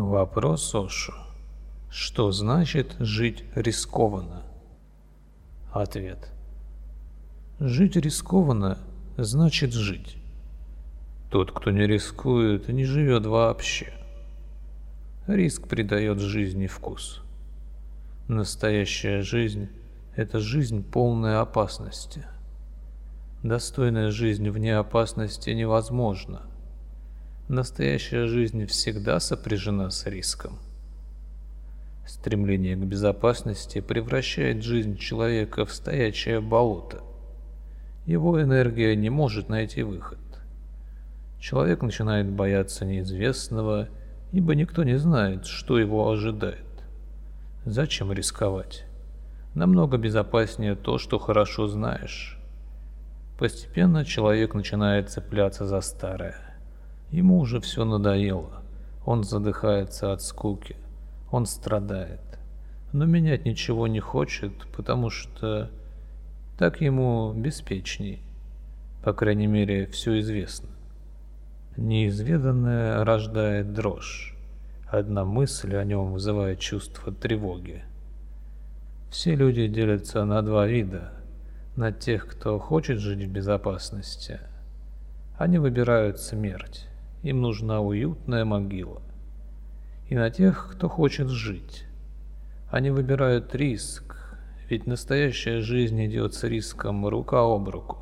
Вопрос Ошу. Что значит жить рискованно? Ответ. Жить рискованно значит жить. Тот, кто не рискует, не живет вообще. Риск придает жизни вкус. Настоящая жизнь – это жизнь полная опасности. Достойная жизнь вне опасности невозможна. Настоящая жизнь всегда сопряжена с риском. Стремление к безопасности превращает жизнь человека в стоячее болото. Его энергия не может найти выход. Человек начинает бояться неизвестного, ибо никто не знает, что его ожидает. Зачем рисковать? Намного безопаснее то, что хорошо знаешь. Постепенно человек начинает цепляться за старое. Ему уже все надоело. Он задыхается от скуки. Он страдает. Но менять ничего не хочет, потому что так ему беспечней. По крайней мере, все известно. Неизведанное рождает дрожь. Одна мысль о нем вызывает чувство тревоги. Все люди делятся на два вида. На тех, кто хочет жить в безопасности. Они выбирают смерть. Им нужна уютная могила. И на тех, кто хочет жить. Они выбирают риск, ведь настоящая жизнь идет с риском рука об руку.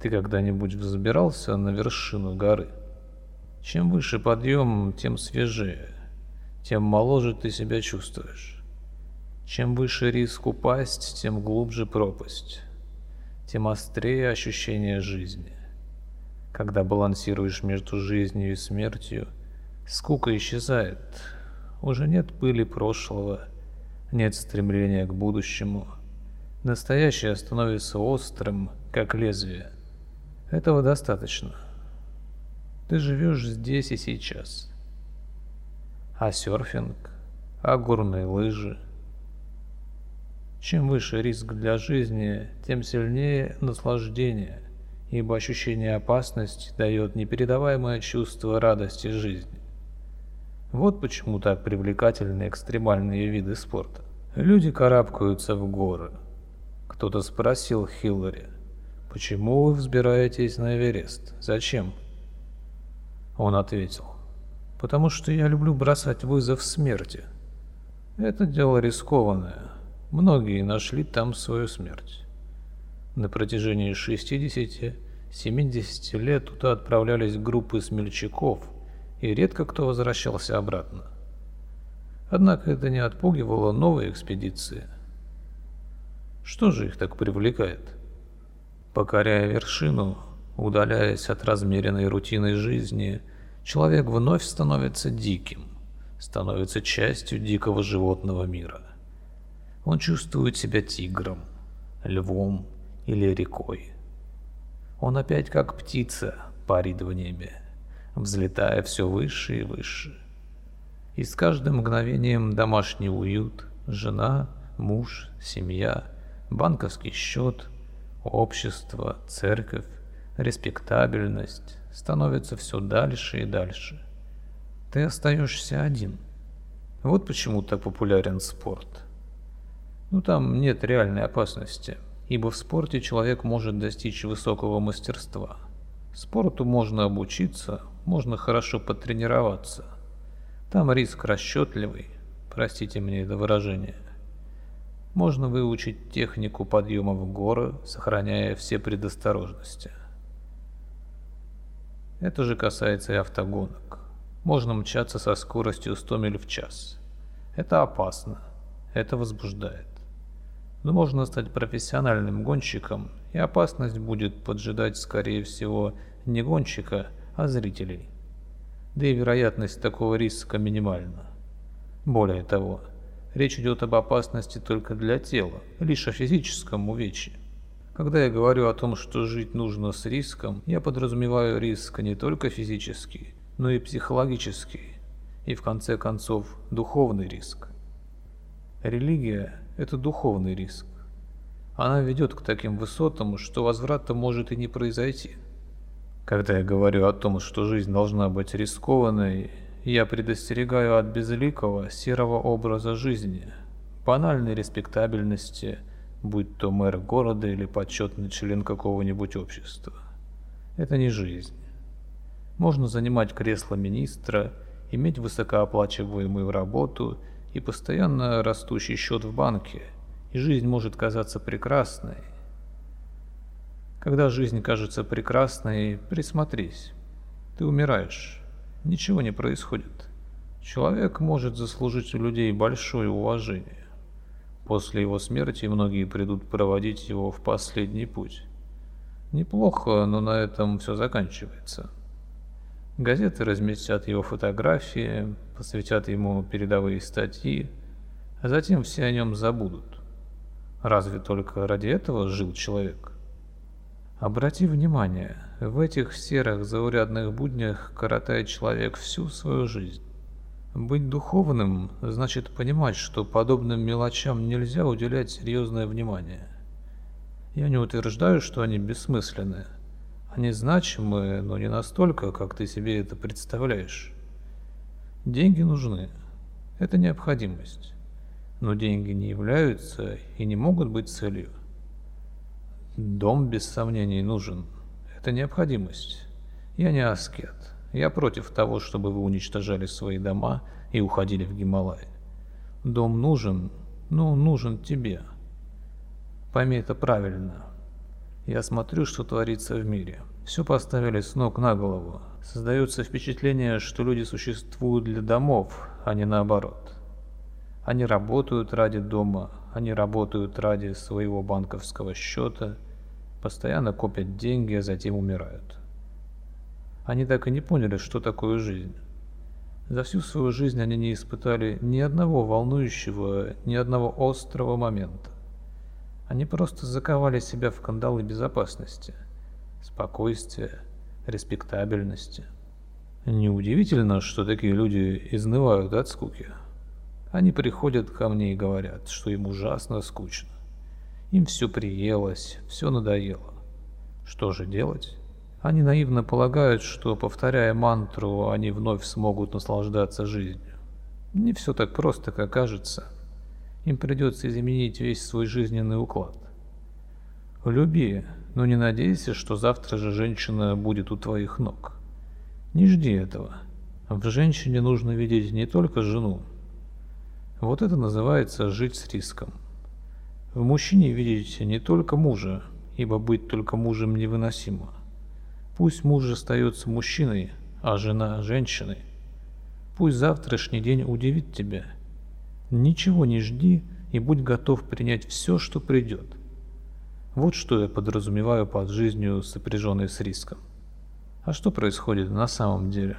Ты когда-нибудь взбирался на вершину горы? Чем выше подъем, тем свежее, тем моложе ты себя чувствуешь. Чем выше риск упасть, тем глубже пропасть, тем острее ощущение жизни. Когда балансируешь между жизнью и смертью, скука исчезает, уже нет пыли прошлого, нет стремления к будущему. Настоящее становится острым, как лезвие. Этого достаточно. Ты живешь здесь и сейчас. А серфинг, а горные лыжи. Чем выше риск для жизни, тем сильнее наслаждение, ибо ощущение опасности дает непередаваемое чувство радости жизни. Вот почему так привлекательны экстремальные виды спорта. Люди карабкаются в горы. Кто-то спросил Хиллари – «Почему вы взбираетесь на Эверест? Зачем?» Он ответил, «Потому что я люблю бросать вызов смерти. Это дело рискованное. Многие нашли там свою смерть. На протяжении 60-70 лет туда отправлялись группы смельчаков, и редко кто возвращался обратно. Однако это не отпугивало новые экспедиции. Что же их так привлекает?» Покоряя вершину, удаляясь от размеренной рутины жизни, человек вновь становится диким, становится частью дикого животного мира. Он чувствует себя тигром, львом или рекой. Он опять как птица парит в небе, взлетая все выше и выше. И с каждым мгновением домашний уют, жена, муж, семья, банковский счет – Общество, церковь, респектабельность становятся все дальше и дальше. Ты остаешься один. Вот почему так популярен спорт. Ну там нет реальной опасности, ибо в спорте человек может достичь высокого мастерства. Спорту можно обучиться, можно хорошо потренироваться. Там риск расчетливый, простите мне это выражение можно выучить технику подъема в горы, сохраняя все предосторожности. Это же касается и автогонок. Можно мчаться со скоростью 100 миль в час. Это опасно, это возбуждает. Но можно стать профессиональным гонщиком, и опасность будет поджидать, скорее всего, не гонщика, а зрителей. Да и вероятность такого риска минимальна. Более того, Речь идет об опасности только для тела, лишь о физическом увечье. Когда я говорю о том, что жить нужно с риском, я подразумеваю риск не только физический, но и психологический, и в конце концов духовный риск. Религия – это духовный риск. Она ведет к таким высотам, что возврата может и не произойти. Когда я говорю о том, что жизнь должна быть рискованной, я предостерегаю от безликого серого образа жизни, банальной респектабельности, будь то мэр города или почетный член какого-нибудь общества. Это не жизнь. Можно занимать кресло министра, иметь высокооплачиваемую работу и постоянно растущий счет в банке, и жизнь может казаться прекрасной. Когда жизнь кажется прекрасной, присмотрись. Ты умираешь. Ничего не происходит. Человек может заслужить у людей большое уважение. После его смерти многие придут проводить его в последний путь. Неплохо, но на этом все заканчивается. Газеты разместят его фотографии, посвятят ему передовые статьи, а затем все о нем забудут. Разве только ради этого жил человек? Обрати внимание, в этих серых заурядных буднях коротает человек всю свою жизнь. Быть духовным значит понимать, что подобным мелочам нельзя уделять серьезное внимание. Я не утверждаю, что они бессмысленны. Они значимы, но не настолько, как ты себе это представляешь. Деньги нужны. Это необходимость. Но деньги не являются и не могут быть целью. Дом без сомнений нужен. Это необходимость. Я не аскет. Я против того, чтобы вы уничтожали свои дома и уходили в Гималай. Дом нужен, но нужен тебе. Пойми это правильно. Я смотрю, что творится в мире. Все поставили с ног на голову. Создается впечатление, что люди существуют для домов, а не наоборот. Они работают ради дома, они работают ради своего банковского счета, постоянно копят деньги, а затем умирают. Они так и не поняли, что такое жизнь. За всю свою жизнь они не испытали ни одного волнующего, ни одного острого момента. Они просто заковали себя в кандалы безопасности, спокойствия, респектабельности. Неудивительно, что такие люди изнывают от скуки. Они приходят ко мне и говорят, что им ужасно скучно. Им все приелось, все надоело. Что же делать? Они наивно полагают, что, повторяя мантру, они вновь смогут наслаждаться жизнью. Не все так просто, как кажется – им придется изменить весь свой жизненный уклад. Люби, но не надейся, что завтра же женщина будет у твоих ног. Не жди этого. В женщине нужно видеть не только жену. Вот это называется жить с риском. В мужчине видите не только мужа, ибо быть только мужем невыносимо. Пусть муж остается мужчиной, а жена – женщиной. Пусть завтрашний день удивит тебя – Ничего не жди и будь готов принять все, что придет. Вот что я подразумеваю под жизнью, сопряженной с риском. А что происходит на самом деле?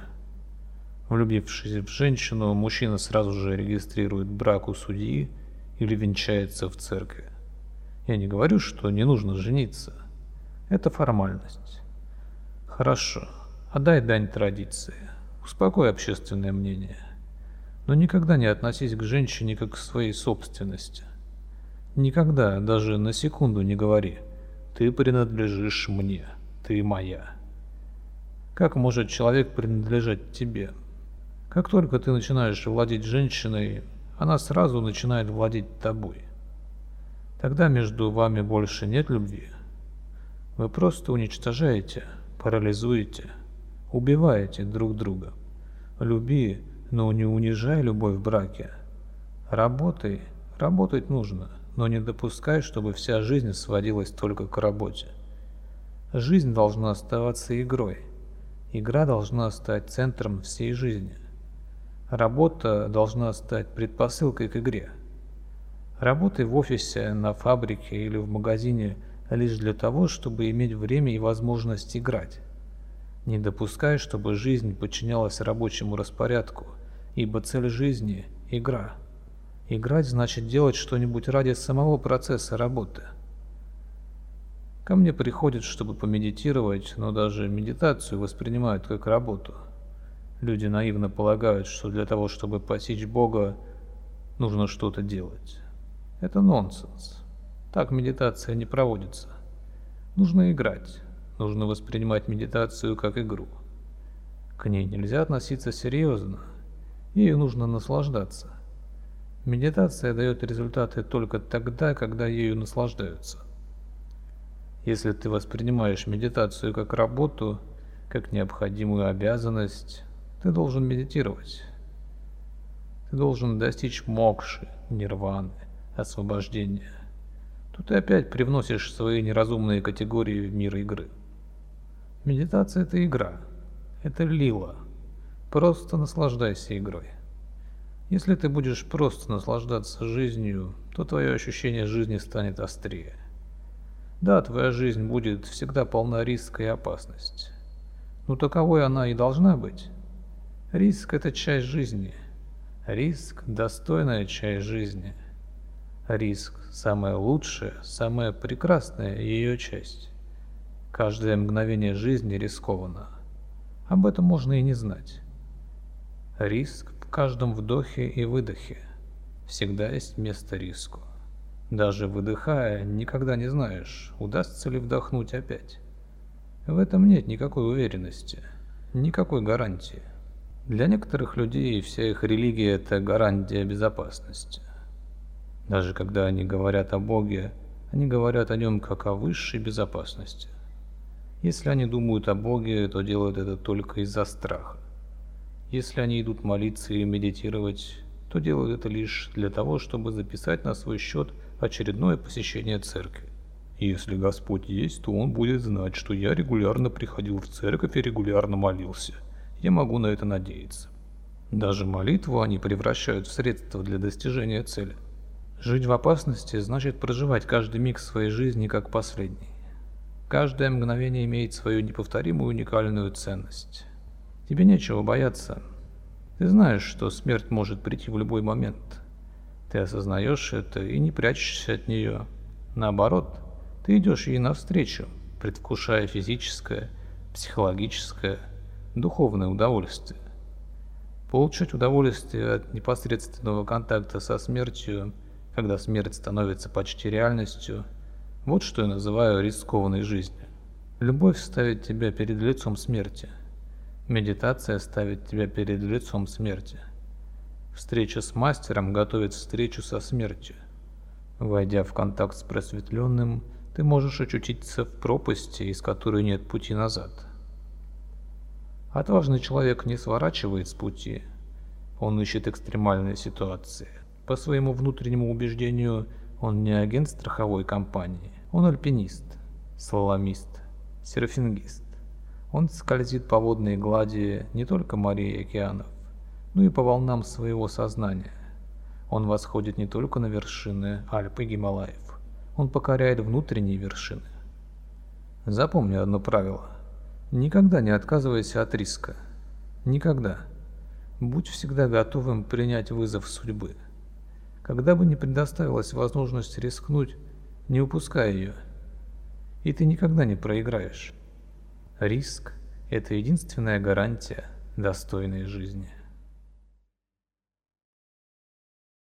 Влюбившись в женщину, мужчина сразу же регистрирует брак у судьи или венчается в церкви. Я не говорю, что не нужно жениться. Это формальность. Хорошо, отдай дань традиции. Успокой общественное мнение но никогда не относись к женщине как к своей собственности. Никогда, даже на секунду не говори «ты принадлежишь мне, ты моя». Как может человек принадлежать тебе? Как только ты начинаешь владеть женщиной, она сразу начинает владеть тобой. Тогда между вами больше нет любви. Вы просто уничтожаете, парализуете, убиваете друг друга. Люби но не унижай любовь в браке. Работай, работать нужно, но не допускай, чтобы вся жизнь сводилась только к работе. Жизнь должна оставаться игрой. Игра должна стать центром всей жизни. Работа должна стать предпосылкой к игре. Работай в офисе, на фабрике или в магазине лишь для того, чтобы иметь время и возможность играть. Не допускай, чтобы жизнь подчинялась рабочему распорядку – ибо цель жизни – игра. Играть значит делать что-нибудь ради самого процесса работы. Ко мне приходят, чтобы помедитировать, но даже медитацию воспринимают как работу. Люди наивно полагают, что для того, чтобы постичь Бога, нужно что-то делать. Это нонсенс. Так медитация не проводится. Нужно играть. Нужно воспринимать медитацию как игру. К ней нельзя относиться серьезно – Ею нужно наслаждаться. Медитация дает результаты только тогда, когда ею наслаждаются. Если ты воспринимаешь медитацию как работу, как необходимую обязанность, ты должен медитировать. Ты должен достичь мокши, нирваны, освобождения. Тут ты опять привносишь свои неразумные категории в мир игры. Медитация – это игра. Это лила. Просто наслаждайся игрой. Если ты будешь просто наслаждаться жизнью, то твое ощущение жизни станет острее. Да, твоя жизнь будет всегда полна риска и опасности. Но таковой она и должна быть. Риск – это часть жизни. Риск – достойная часть жизни. Риск – самая лучшая, самая прекрасная ее часть. Каждое мгновение жизни рискованно. Об этом можно и не знать. Риск в каждом вдохе и выдохе. Всегда есть место риску. Даже выдыхая, никогда не знаешь, удастся ли вдохнуть опять. В этом нет никакой уверенности, никакой гарантии. Для некоторых людей вся их религия – это гарантия безопасности. Даже когда они говорят о Боге, они говорят о нем как о высшей безопасности. Если они думают о Боге, то делают это только из-за страха. Если они идут молиться или медитировать, то делают это лишь для того, чтобы записать на свой счет очередное посещение церкви. Если Господь есть, то Он будет знать, что я регулярно приходил в церковь и регулярно молился. Я могу на это надеяться. Даже молитву они превращают в средство для достижения цели. Жить в опасности значит проживать каждый миг своей жизни как последний. Каждое мгновение имеет свою неповторимую уникальную ценность. Тебе нечего бояться. Ты знаешь, что смерть может прийти в любой момент. Ты осознаешь это и не прячешься от нее. Наоборот, ты идешь ей навстречу, предвкушая физическое, психологическое, духовное удовольствие. Получать удовольствие от непосредственного контакта со смертью, когда смерть становится почти реальностью, вот что я называю рискованной жизнью. Любовь ставит тебя перед лицом смерти – Медитация ставит тебя перед лицом смерти. Встреча с мастером готовит встречу со смертью. Войдя в контакт с просветленным, ты можешь очутиться в пропасти, из которой нет пути назад. Отважный человек не сворачивает с пути. Он ищет экстремальные ситуации. По своему внутреннему убеждению, он не агент страховой компании. Он альпинист, слаломист, серфингист. Он скользит по водной глади не только морей и океанов, но и по волнам своего сознания. Он восходит не только на вершины Альп и Гималаев, он покоряет внутренние вершины. Запомни одно правило. Никогда не отказывайся от риска. Никогда. Будь всегда готовым принять вызов судьбы. Когда бы не предоставилась возможность рискнуть, не упускай ее. И ты никогда не проиграешь. Риск – это единственная гарантия достойной жизни.